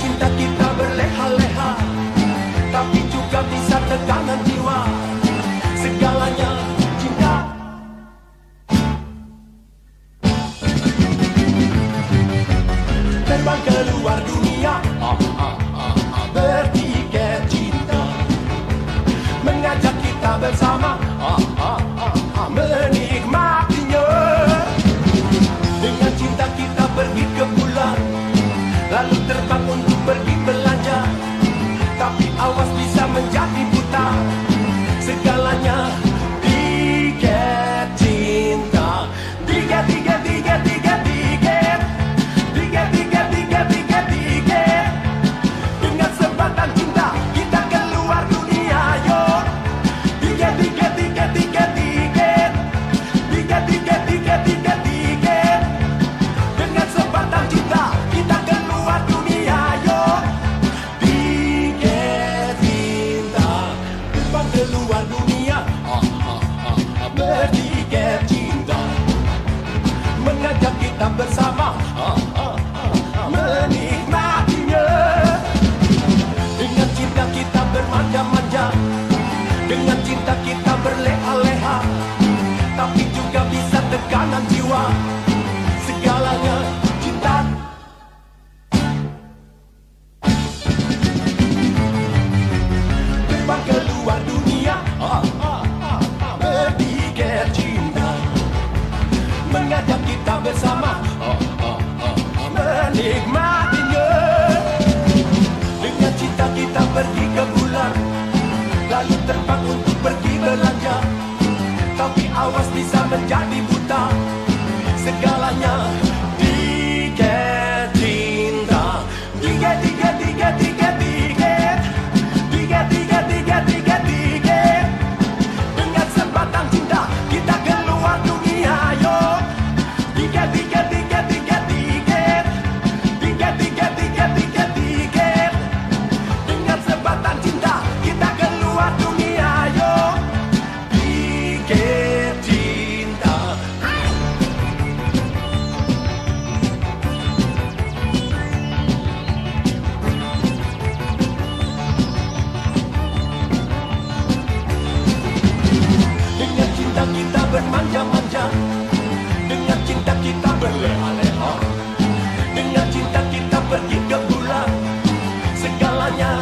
cinta kita berleha-leha Tapi juga bisa tekanan jiwa. Segalanya cinta. Terbang keluar dunia. Bertiket cinta. Mengajak kita bersama. I was kanan jiwa segalanya cinta. Terbang ke luar dunia ah, ah, ah, berpikir cinta. Mengajak kita bersama menikmatinya dengan cinta kita pergi ke bulan lalu terbang untuk pergi belanja. Tapi awas bisa menjadi bermanja-manja. Dengan cinta kita berleha-leha. Dengan cinta kita pergi ke bulan. Segalanya